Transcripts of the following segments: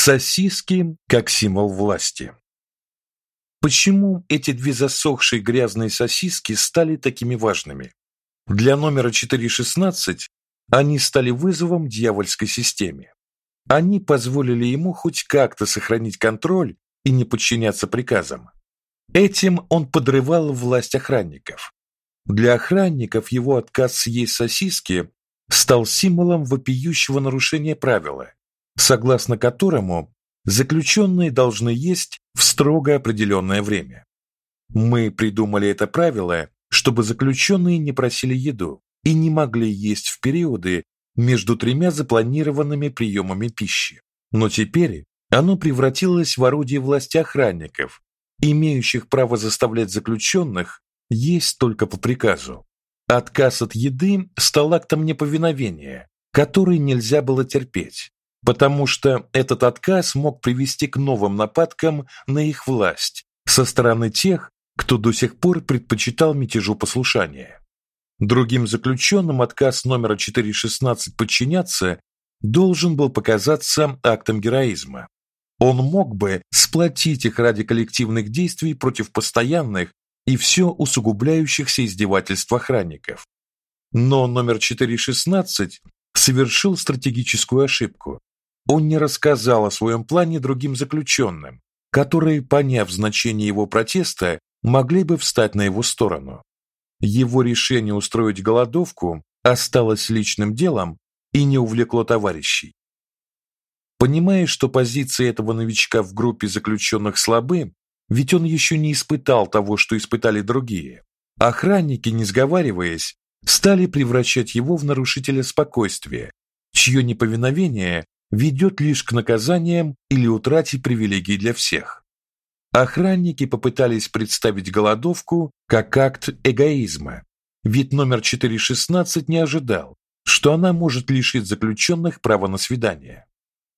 Сосиски как символ власти. Почему эти две засохшие грязные сосиски стали такими важными? Для номера 416 они стали вызовом дьявольской системе. Они позволили ему хоть как-то сохранить контроль и не подчиняться приказам. Этим он подрывал власть охранников. Для охранников его отказ съесть сосиски стал символом вопиющего нарушения правила согласно которому заключенные должны есть в строго определенное время. Мы придумали это правило, чтобы заключенные не просили еду и не могли есть в периоды между тремя запланированными приемами пищи. Но теперь оно превратилось в орудие власти охранников, имеющих право заставлять заключенных есть только по приказу. Отказ от еды стал актом неповиновения, который нельзя было терпеть, потому что этот отказ мог привести к новым нападкам на их власть со стороны тех, кто до сих пор предпочитал мятежу послушания. Другим заключенным отказ номера 416 подчиняться должен был показаться актом героизма. Он мог бы сплотить их ради коллективных действий против постоянных и все усугубляющихся издевательств охранников. Но номер 416 совершил стратегическую ошибку, он не рассказал о своем плане другим заключенным, которые, поняв значение его протеста, могли бы встать на его сторону. Его решение устроить голодовку осталось личным делом и не увлекло товарищей. Понимая, что позиции этого новичка в группе заключенных слабы, ведь он еще не испытал того, что испытали другие. Охранники, не сговариваясь, стали превращать его в нарушителя спокойствия, чье неповиновение ведет лишь к наказаниям или утрате привилегий для всех. Охранники попытались представить голодовку как акт эгоизма, ведь номер 416 не ожидал, что она может лишить заключенных права на свидание.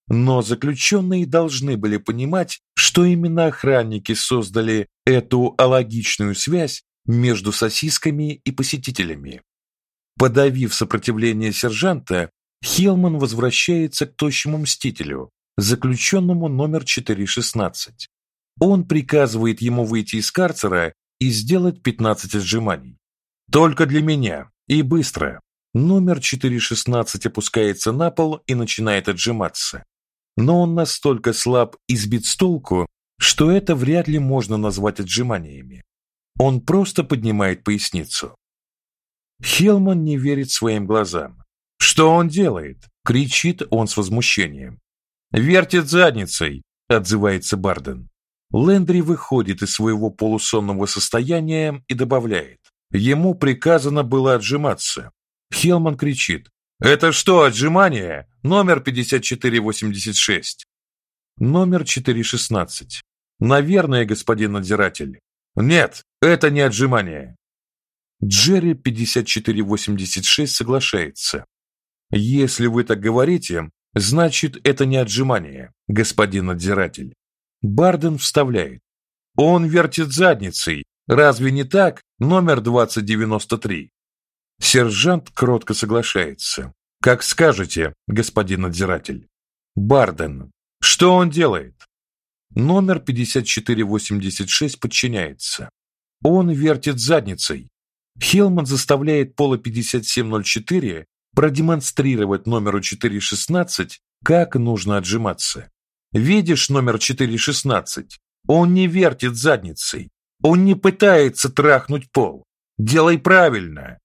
Но заключенные должны были понимать, что именно охранники создали эту алогичную связь между сосисками и посетителями. Подавив сопротивление сержанта, Хилман возвращается к тощему мстителю, заключенному номер 416. Он приказывает ему выйти из карцера и сделать 15 отжиманий. Только для меня и быстро. Номер 416 опускается на пол и начинает отжиматься. Но он настолько слаб и сбит с толку, что это вряд ли можно назвать отжиманиями. Он просто поднимает поясницу. Хелман не верит своим глазам. Что он делает? кричит он с возмущением. Вертит задницей, отзывается Барден. Лендри выходит из своего полусонного состояния и добавляет: ему приказано было отжиматься. Хелман кричит: "Это что, отжимание? Номер 5486". Номер 416. Наверное, господин надзиратель. Нет, это не отжимание. Джерри 5486 соглашается. Если вы так говорите, значит, это не отжимание, господин надзиратель. Барден вставляет. Он вертит задницей. Разве не так? Номер 2093. Сержант кротко соглашается. Как скажете, господин надзиратель. Барден. Что он делает? Номер 5486 подчиняется. Он вертит задницей. Хелман заставляет Пола 5704 продемонстрировать номеру 416, как нужно отжиматься. Видишь номер 416? Он не вертит задницей. Он не пытается трахнуть пол. Делай правильно.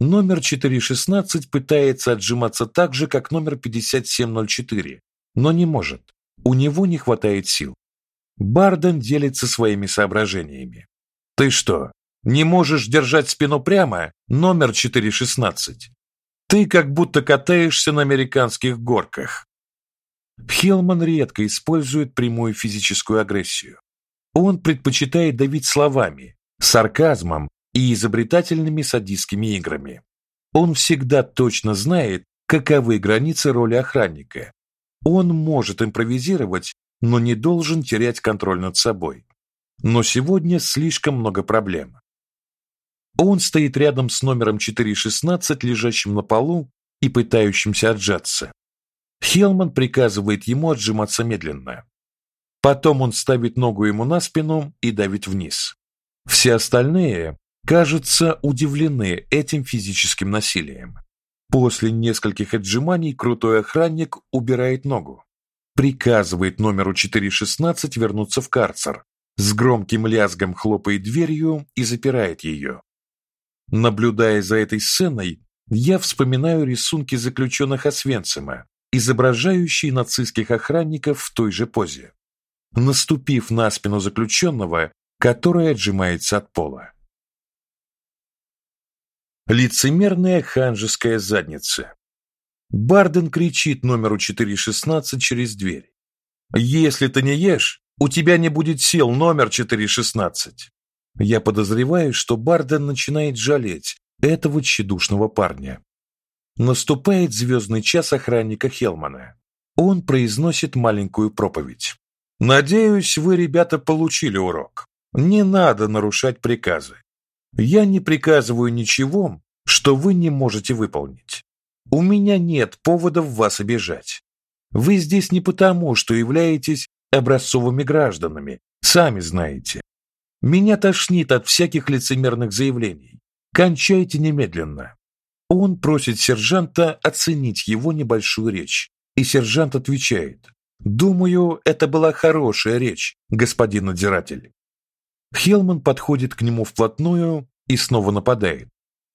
Номер 416 пытается отжиматься так же, как номер 5704, но не может. У него не хватает сил. Барден делится своими соображениями. Ты что, не можешь держать спину прямо? Номер 416. Ты как будто катаешься на американских горках. Хелман редко использует прямую физическую агрессию. Он предпочитает давить словами, сарказмом и изобретательными садистскими играми. Он всегда точно знает, каковы границы роли охранника. Он может импровизировать, но не должен терять контроль над собой. Но сегодня слишком много проблем. Он стоит рядом с номером 416, лежащим на полу и пытающимся отжаться. Хелман приказывает ему отжиматься медленно. Потом он ставит ногу ему на спину и давит вниз. Все остальные, кажется, удивлены этим физическим насилием. После нескольких отжиманий крутой охранник убирает ногу, приказывает номеру 416 вернуться в карцер, с громким лязгом хлопает дверью и запирает ее. Наблюдая за этой сценой, я вспоминаю рисунки заключенных Освенцима, изображающие нацистских охранников в той же позе, наступив на спину заключенного, который отжимается от пола. Лицемерная ханжеская задница. Барден кричит номеру 416 через дверь. Если ты не ешь, у тебя не будет сил, номер 416. Я подозреваю, что Барден начинает жалеть этого тщедушного парня. Наступает звездный час охранника Хелмана. Он произносит маленькую проповедь. Надеюсь, вы, ребята, получили урок. Не надо нарушать приказы. Я не приказываю ничего, что вы не можете выполнить. У меня нет поводов вас обижать. Вы здесь не потому, что являетесь образцовыми гражданами, сами знаете. Меня тошнит от всяких лицемерных заявлений. Кончайте немедленно. Он просит сержанта оценить его небольшую речь, и сержант отвечает: "Думаю, это была хорошая речь, господин надзиратель". Хелман подходит к нему вплотную и снова нападает.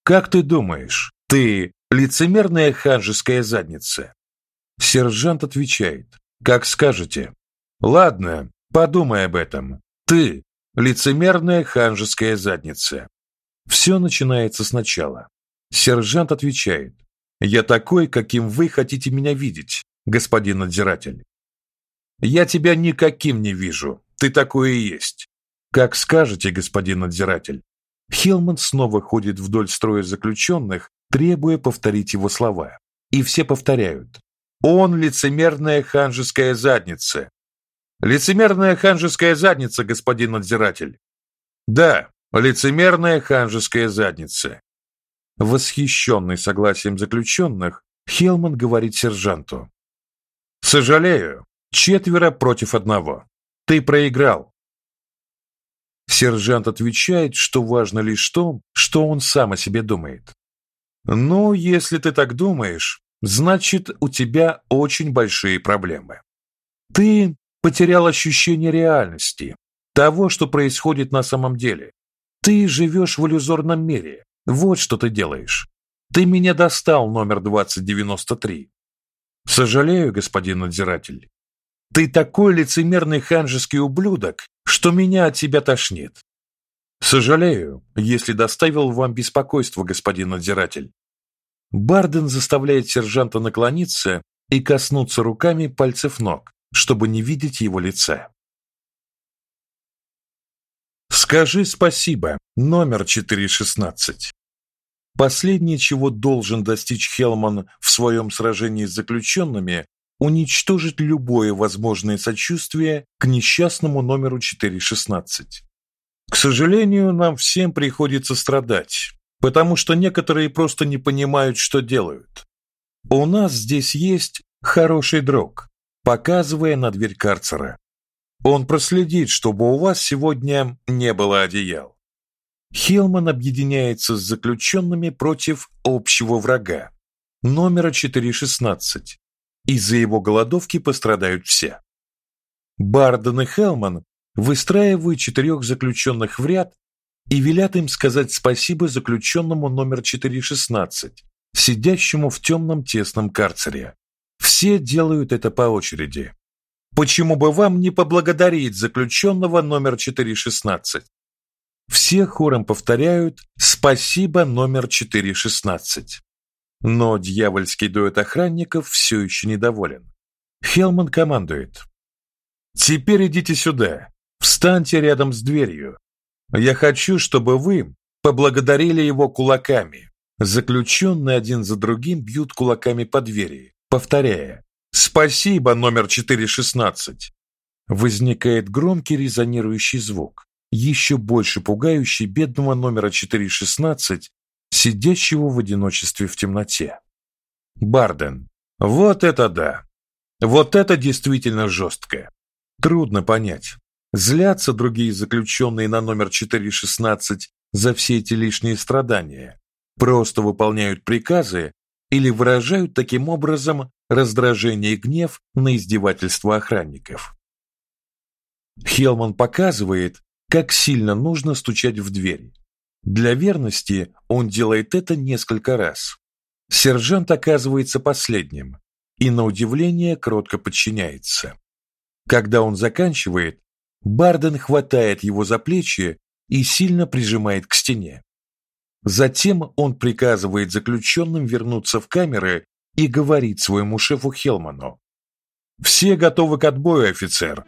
"Как ты думаешь, ты лицемерная ханжеская задница?" Сержант отвечает: "Как скажете". "Ладно, подумай об этом. Ты лицемерная ханжеская задница". Все начинается сначала. Сержант отвечает: "Я такой, каким вы хотите меня видеть, господин надзиратель". "Я тебя никаким не вижу. Ты такой и есть". "Как скажете, господин надзиратель". Хилман снова ходит вдоль строя заключенных, требуя повторить его слова. И все повторяют: "Он лицемерная ханжеская задница". Лицемерная ханжеская задница, господин надзиратель. Да, лицемерная ханжеская задница. Восхищенный согласием заключенных, Хелман говорит сержанту: "Сожалею, четверо против одного. Ты проиграл". Сержант отвечает, что важно лишь то, что он сам о себе думает. "Ну, если ты так думаешь, значит, у тебя очень большие проблемы. Ты потерял ощущение реальности, того, что происходит на самом деле. Ты живешь в иллюзорном мире, вот что ты делаешь. Ты меня достал, номер 2093. Сожалею, господин надзиратель. Ты такой лицемерный ханжеский ублюдок, что меня от тебя тошнит. Сожалею, если доставил вам беспокойство, господин надзиратель. Барден заставляет сержанта наклониться и коснуться руками пальцев ног, чтобы не видеть его лица. Скажи спасибо. Номер 416. Последнее, чего должен достичь Хелман в своем сражении с заключенными, уничтожить любое возможное сочувствие к несчастному номеру 416. К сожалению, нам всем приходится страдать, потому что некоторые просто не понимают, что делают. У нас здесь есть хороший друг, показывая на дверь карцера. Он проследит, чтобы у вас сегодня не было одеял. Хилман объединяется с заключенными против общего врага, номера 416. Из-за его голодовки пострадают все. Барден и Хелман выстраивают четырех заключенных в ряд и велят им сказать спасибо заключенному номер 416, сидящему в темном тесном карцере. Все делают это по очереди. Почему бы вам не поблагодарить заключенного номер 416? Все хором повторяют «Спасибо, номер 416». Но дьявольский дуэт охранников все еще недоволен. Хелман командует. «Теперь идите сюда. Встаньте рядом с дверью. Я хочу, чтобы вы поблагодарили его кулаками». Заключенные один за другим бьют кулаками по двери, повторяя Спасибо, номер 416. Возникает громкий резонирующий звук, еще больше пугающий бедного номера 416, сидящего в одиночестве в темноте. Барден. Вот это да. Вот это действительно жестко. Трудно понять, злятся другие заключенные на номер 416 за все эти лишние страдания, просто выполняют приказы или выражают таким образом раздражение и гнев на издевательства охранников. Хелман показывает, как сильно нужно стучать в дверь. Для верности он делает это несколько раз. Сержант оказывается последним и на удивление кротко подчиняется. Когда он заканчивает, Барден хватает его за плечи и сильно прижимает к стене. Затем он приказывает заключенным вернуться в камеры и говорит своему шефу Хелману: "Все готовы к отбою, офицер".